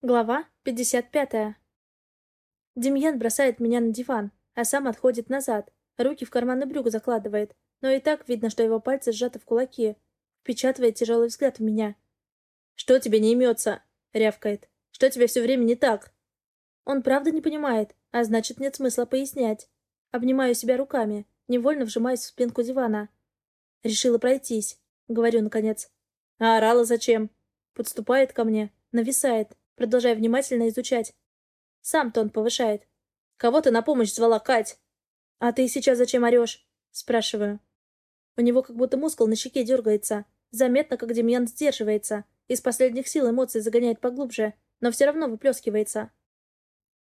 Глава 55. Демьян бросает меня на диван, а сам отходит назад, руки в карманы брюк закладывает, но и так видно, что его пальцы сжаты в кулаки. Впечатывает тяжелый взгляд в меня. «Что тебе не имется?» — рявкает. «Что тебе все время не так?» Он правда не понимает, а значит, нет смысла пояснять. Обнимаю себя руками, невольно вжимаясь в спинку дивана. «Решила пройтись», — говорю наконец. «А орала зачем?» Подступает ко мне, нависает, продолжая внимательно изучать. Сам тон повышает. «Кого ты на помощь звала, Кать?» «А ты сейчас зачем орешь?» Спрашиваю. У него как будто мускул на щеке дергается. Заметно, как Демьян сдерживается. Из последних сил эмоции загоняет поглубже, но все равно выплескивается.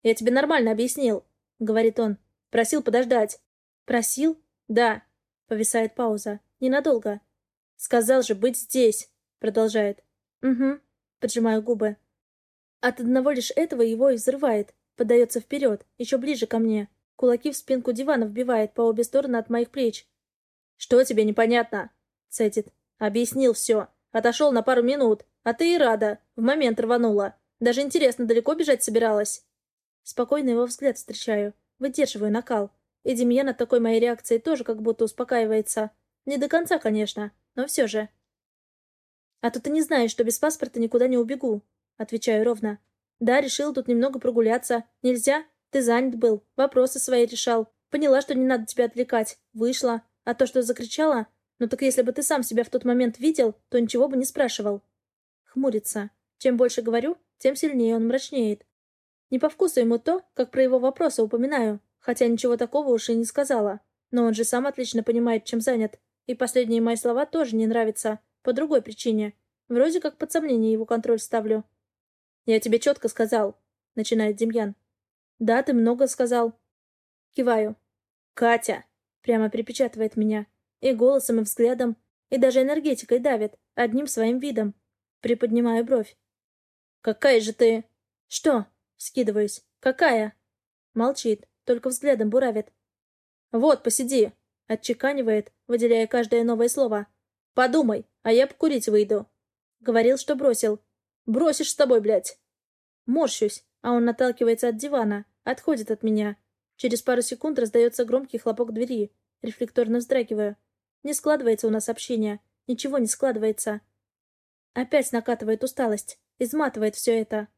«Я тебе нормально объяснил», — говорит он. «Просил подождать». «Просил?» «Да». Повисает пауза. Ненадолго. «Сказал же быть здесь», — продолжает. «Угу». Поджимаю губы. От одного лишь этого его и взрывает. Подается вперед, еще ближе ко мне. Кулаки в спинку дивана вбивает по обе стороны от моих плеч. «Что тебе непонятно?» — цедит. «Объяснил все. Отошел на пару минут. А ты и рада. В момент рванула. Даже интересно, далеко бежать собиралась?» Спокойно его взгляд встречаю. Выдерживаю накал. И Демьян от такой моей реакции тоже как будто успокаивается. Не до конца, конечно, но все же. «А то ты не знаешь, что без паспорта никуда не убегу. Отвечаю ровно. Да, решил тут немного прогуляться. Нельзя? Ты занят был. Вопросы свои решал. Поняла, что не надо тебя отвлекать. Вышла. А то, что закричала... Ну так если бы ты сам себя в тот момент видел, то ничего бы не спрашивал. Хмурится. Чем больше говорю, тем сильнее он мрачнеет. Не по вкусу ему то, как про его вопросы упоминаю, хотя ничего такого уж и не сказала. Но он же сам отлично понимает, чем занят. И последние мои слова тоже не нравятся. По другой причине. Вроде как под сомнение его контроль ставлю. «Я тебе четко сказал», — начинает Демьян. «Да, ты много сказал». Киваю. «Катя!» — прямо припечатывает меня. И голосом, и взглядом, и даже энергетикой давит, одним своим видом. Приподнимаю бровь. «Какая же ты...» «Что?» — скидываюсь. «Какая?» Молчит, только взглядом буравит. «Вот, посиди!» — отчеканивает, выделяя каждое новое слово. «Подумай, а я покурить выйду». Говорил, что бросил, Бросишь с тобой, блядь!» Морщусь, а он наталкивается от дивана, отходит от меня. Через пару секунд раздается громкий хлопок двери. Рефлекторно вздрагиваю. Не складывается у нас общение. Ничего не складывается. Опять накатывает усталость. Изматывает все это.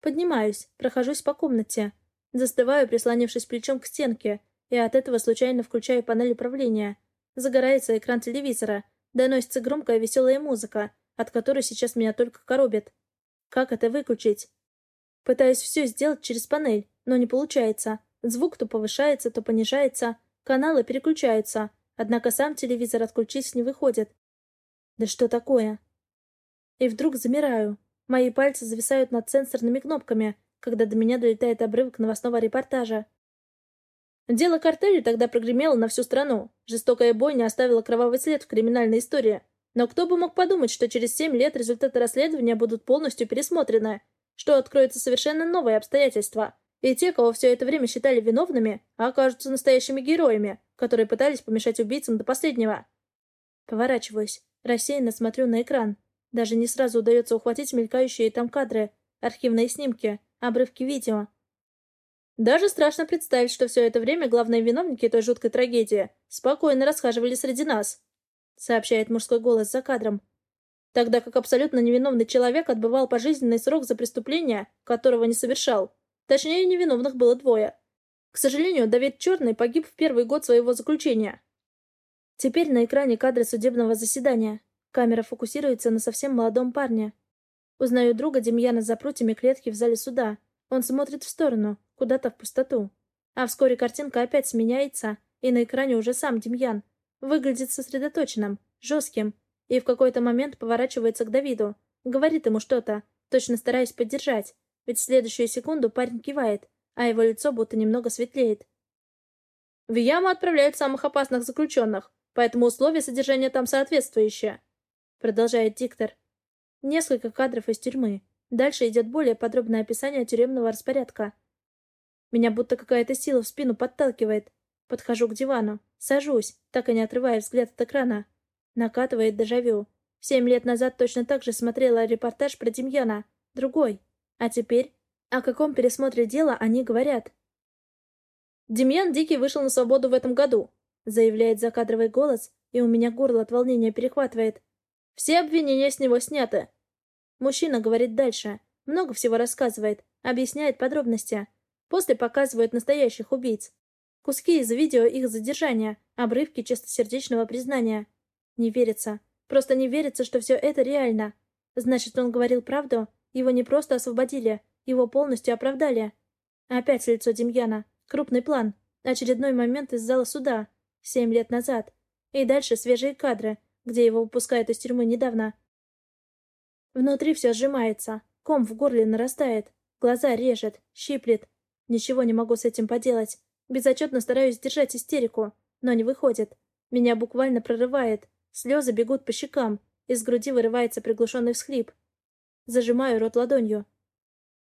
Поднимаюсь, прохожусь по комнате. Застываю, прислонившись плечом к стенке, и от этого случайно включаю панель управления. Загорается экран телевизора. Доносится громкая веселая музыка от которой сейчас меня только коробит. Как это выключить? Пытаюсь все сделать через панель, но не получается. Звук то повышается, то понижается, каналы переключаются, однако сам телевизор отключить не выходит. Да что такое? И вдруг замираю. Мои пальцы зависают над сенсорными кнопками, когда до меня долетает обрывок новостного репортажа. Дело картеля тогда прогремело на всю страну. Жестокая бойня оставила кровавый след в криминальной истории. Но кто бы мог подумать, что через семь лет результаты расследования будут полностью пересмотрены, что откроются совершенно новые обстоятельства, и те, кого все это время считали виновными, окажутся настоящими героями, которые пытались помешать убийцам до последнего. Поворачиваюсь, рассеянно смотрю на экран. Даже не сразу удается ухватить мелькающие там кадры, архивные снимки, обрывки видео. Даже страшно представить, что все это время главные виновники той жуткой трагедии спокойно расхаживали среди нас сообщает мужской голос за кадром. Тогда как абсолютно невиновный человек отбывал пожизненный срок за преступление, которого не совершал. Точнее, невиновных было двое. К сожалению, Давид Черный погиб в первый год своего заключения. Теперь на экране кадры судебного заседания. Камера фокусируется на совсем молодом парне. Узнаю друга Демьяна за прутьями клетки в зале суда. Он смотрит в сторону, куда-то в пустоту. А вскоре картинка опять сменяется, и на экране уже сам Демьян, Выглядит сосредоточенным, жестким, и в какой-то момент поворачивается к Давиду. Говорит ему что-то, точно стараясь поддержать, ведь в следующую секунду парень кивает, а его лицо будто немного светлеет. В яму отправляют самых опасных заключенных, поэтому условия содержания там соответствующие. Продолжает диктор. Несколько кадров из тюрьмы. Дальше идет более подробное описание тюремного распорядка. Меня будто какая-то сила в спину подталкивает. Подхожу к дивану, сажусь, так и не отрывая взгляд от экрана. Накатывает дежавю. Семь лет назад точно так же смотрела репортаж про Демьяна. Другой. А теперь? О каком пересмотре дела они говорят? Демьян Дикий вышел на свободу в этом году, заявляет закадровый голос, и у меня горло от волнения перехватывает. Все обвинения с него сняты. Мужчина говорит дальше, много всего рассказывает, объясняет подробности. После показывают настоящих убийц. Куски из видео их задержания, обрывки чистосердечного признания. Не верится. Просто не верится, что все это реально. Значит, он говорил правду? Его не просто освободили, его полностью оправдали. Опять лицо Демьяна. Крупный план. Очередной момент из зала суда. Семь лет назад. И дальше свежие кадры, где его выпускают из тюрьмы недавно. Внутри все сжимается. Ком в горле нарастает. Глаза режет, щиплет. Ничего не могу с этим поделать. Безотчетно стараюсь держать истерику, но не выходит. Меня буквально прорывает. Слезы бегут по щекам. Из груди вырывается приглушенный всхлип. Зажимаю рот ладонью.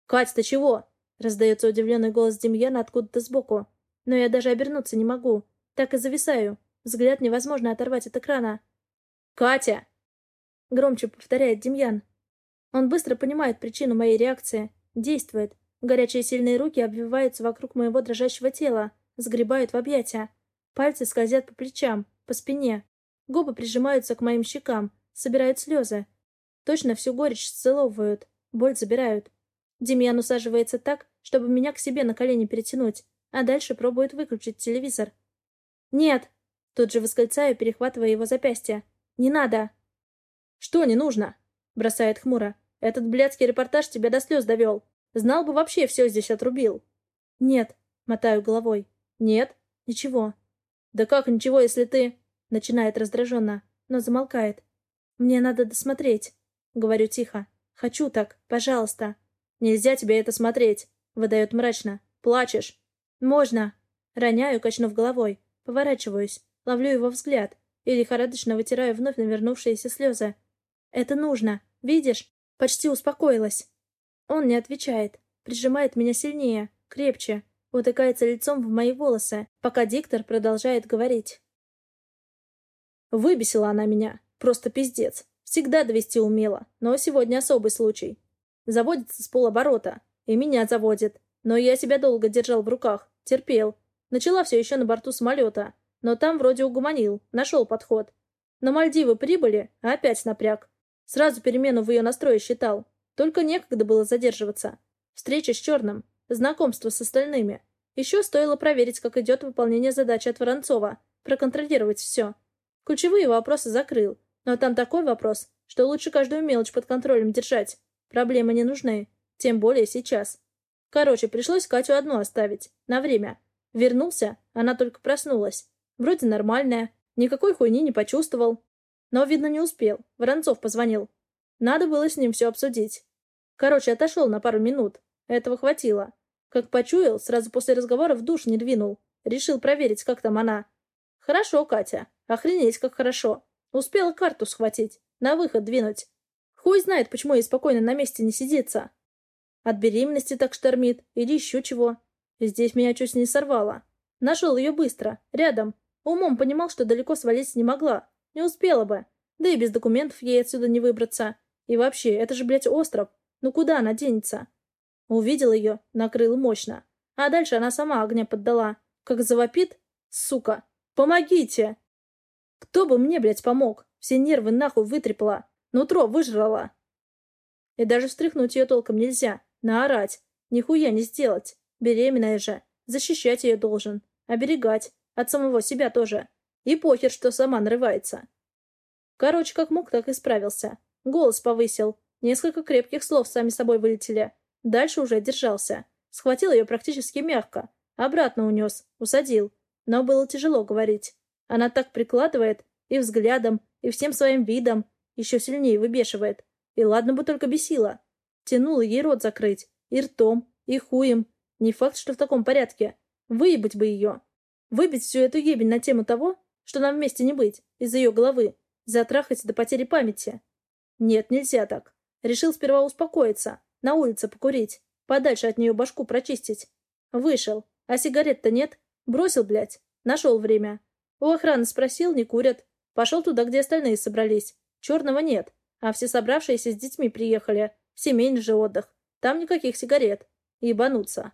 «Кать, ты чего?» — раздается удивленный голос Демьяна откуда-то сбоку. Но я даже обернуться не могу. Так и зависаю. Взгляд невозможно оторвать от экрана. «Катя!» — громче повторяет Демьян. Он быстро понимает причину моей реакции. Действует. Горячие сильные руки обвиваются вокруг моего дрожащего тела, сгребают в объятия. Пальцы скользят по плечам, по спине. Губы прижимаются к моим щекам, собирают слезы. Точно всю горечь сцеловывают, боль забирают. Демьян усаживается так, чтобы меня к себе на колени перетянуть, а дальше пробует выключить телевизор. «Нет!» Тут же восклицаю, перехватывая его запястье. «Не надо!» «Что не нужно?» Бросает хмуро. «Этот блядский репортаж тебя до слез довел. Знал бы, вообще все здесь отрубил». «Нет», — мотаю головой. «Нет?» «Ничего». «Да как ничего, если ты...» Начинает раздраженно, но замолкает. «Мне надо досмотреть», — говорю тихо. «Хочу так, пожалуйста». «Нельзя тебе это смотреть», — выдает мрачно. «Плачешь». «Можно». Роняю, качнув головой. Поворачиваюсь, ловлю его взгляд и лихорадочно вытираю вновь навернувшиеся слезы. «Это нужно. Видишь? Почти успокоилась». Он не отвечает, прижимает меня сильнее, крепче, утыкается лицом в мои волосы, пока диктор продолжает говорить. Выбесила она меня. Просто пиздец. Всегда довести умела, но сегодня особый случай. Заводится с полоборота. И меня заводит. Но я себя долго держал в руках. Терпел. Начала все еще на борту самолета. Но там вроде угомонил. Нашел подход. На Мальдивы прибыли, а опять напряг. Сразу перемену в ее настрое считал. Только некогда было задерживаться. Встреча с Черным. Знакомство с остальными. Еще стоило проверить, как идет выполнение задачи от Воронцова. Проконтролировать все. Ключевые вопросы закрыл. Но там такой вопрос, что лучше каждую мелочь под контролем держать. Проблемы не нужны. Тем более сейчас. Короче, пришлось Катю одну оставить. На время. Вернулся, она только проснулась. Вроде нормальная. Никакой хуйни не почувствовал. Но, видно, не успел. Воронцов позвонил. Надо было с ним все обсудить. Короче, отошел на пару минут. Этого хватило. Как почуял, сразу после разговора в душ не двинул. Решил проверить, как там она. Хорошо, Катя. Охренеть, как хорошо. Успела карту схватить. На выход двинуть. Хуй знает, почему ей спокойно на месте не сидится. От беременности так штормит. Или еще чего. Здесь меня чуть не сорвало. Нашел ее быстро. Рядом. Умом понимал, что далеко свалить не могла. Не успела бы. Да и без документов ей отсюда не выбраться. И вообще, это же, блядь, остров. Ну куда она денется? Увидел ее, накрыл мощно. А дальше она сама огня поддала. Как завопит? Сука! Помогите! Кто бы мне, блядь, помог? Все нервы нахуй вытрепала. Нутро выжрала. И даже встряхнуть ее толком нельзя. Наорать. Нихуя не сделать. Беременная же. Защищать ее должен. Оберегать. От самого себя тоже. И похер, что сама нарывается. Короче, как мог, так и справился. Голос повысил. Несколько крепких слов сами собой вылетели. Дальше уже держался. Схватил ее практически мягко. Обратно унес. Усадил. Но было тяжело говорить. Она так прикладывает, и взглядом, и всем своим видом, еще сильнее выбешивает. И ладно бы только бесила. Тянула ей рот закрыть, и ртом, и хуем. Не факт, что в таком порядке. Выебать бы ее. Выбить всю эту ебень на тему того, что нам вместе не быть, из ее головы. Затрахать до потери памяти. Нет, нельзя так. Решил сперва успокоиться, на улице покурить, подальше от нее башку прочистить. Вышел, а сигарет-то нет. Бросил, блядь. Нашел время. У охраны спросил, не курят. Пошел туда, где остальные собрались. Черного нет. А все собравшиеся с детьми приехали. Семейный же отдых. Там никаких сигарет. Ебануться.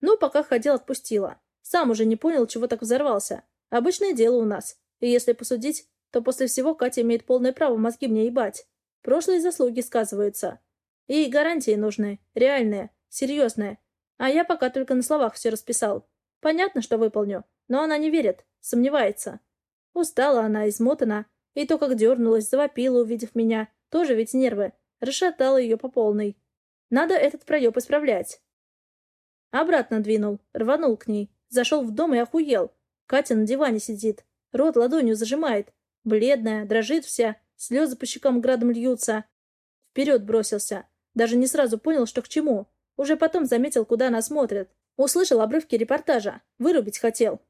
Ну, пока ходил, отпустила. Сам уже не понял, чего так взорвался. Обычное дело у нас. И если посудить, то после всего Катя имеет полное право мозги мне ебать. Прошлые заслуги сказываются. Ей гарантии нужны. Реальные. Серьезные. А я пока только на словах все расписал. Понятно, что выполню. Но она не верит. Сомневается. Устала она, измотана. И то, как дернулась, завопила, увидев меня. Тоже ведь нервы. Расшатала ее по полной. Надо этот проеб исправлять. Обратно двинул. Рванул к ней. Зашел в дом и охуел. Катя на диване сидит. Рот ладонью зажимает. Бледная, дрожит вся. Слезы по щекам градом льются. Вперед бросился. Даже не сразу понял, что к чему. Уже потом заметил, куда она смотрит. Услышал обрывки репортажа. Вырубить хотел.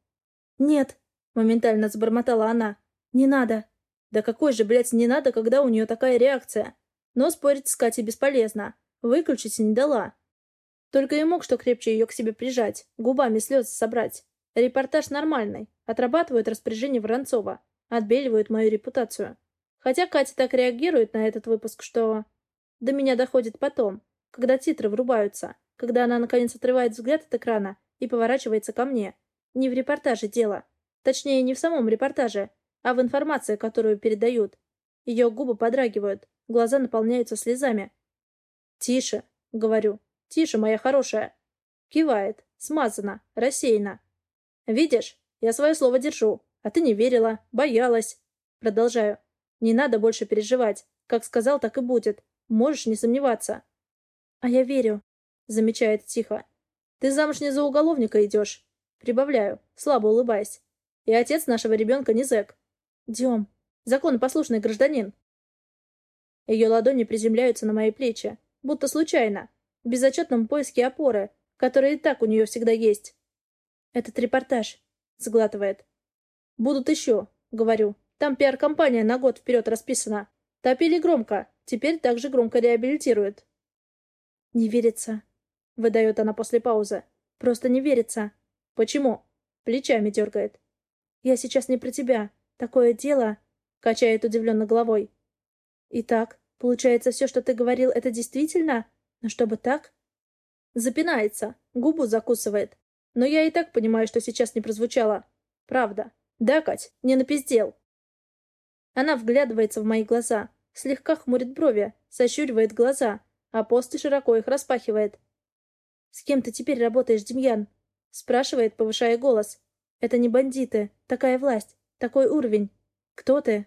«Нет», — моментально забормотала она. «Не надо». Да какой же, блядь, не надо, когда у нее такая реакция? Но спорить с Катей бесполезно. Выключить не дала. Только и мог что крепче ее к себе прижать, губами слезы собрать. Репортаж нормальный. Отрабатывают распоряжение Воронцова. Отбеливают мою репутацию. Хотя Катя так реагирует на этот выпуск, что... До меня доходит потом, когда титры врубаются, когда она наконец отрывает взгляд от экрана и поворачивается ко мне. Не в репортаже дело. Точнее, не в самом репортаже, а в информации, которую передают. Ее губы подрагивают, глаза наполняются слезами. «Тише», — говорю, — «тише, моя хорошая». Кивает, смазана, рассеяна. «Видишь, я свое слово держу, а ты не верила, боялась». Продолжаю. «Не надо больше переживать. Как сказал, так и будет. Можешь не сомневаться». «А я верю», — замечает тихо. «Ты замуж не за уголовника идешь». Прибавляю, слабо улыбаясь. «И отец нашего ребенка не зэк». «Дем, законопослушный гражданин». Ее ладони приземляются на мои плечи, будто случайно, в безотчетном поиске опоры, которая и так у нее всегда есть. «Этот репортаж», — сглатывает. «Будут еще», — говорю. «Там пиар-компания на год вперед расписана. Топили громко, теперь также громко реабилитируют». «Не верится», — выдает она после паузы. «Просто не верится». «Почему?» Плечами дергает. «Я сейчас не про тебя. Такое дело...» Качает удивленно головой. «Итак, получается, все, что ты говорил, это действительно? Но чтобы так?» Запинается, губу закусывает. Но я и так понимаю, что сейчас не прозвучало. Правда. Да, Кать, не напиздел. Она вглядывается в мои глаза, слегка хмурит брови, сощуривает глаза, а после широко их распахивает. «С кем ты теперь работаешь, Демьян?» Спрашивает, повышая голос. «Это не бандиты. Такая власть. Такой уровень. Кто ты?»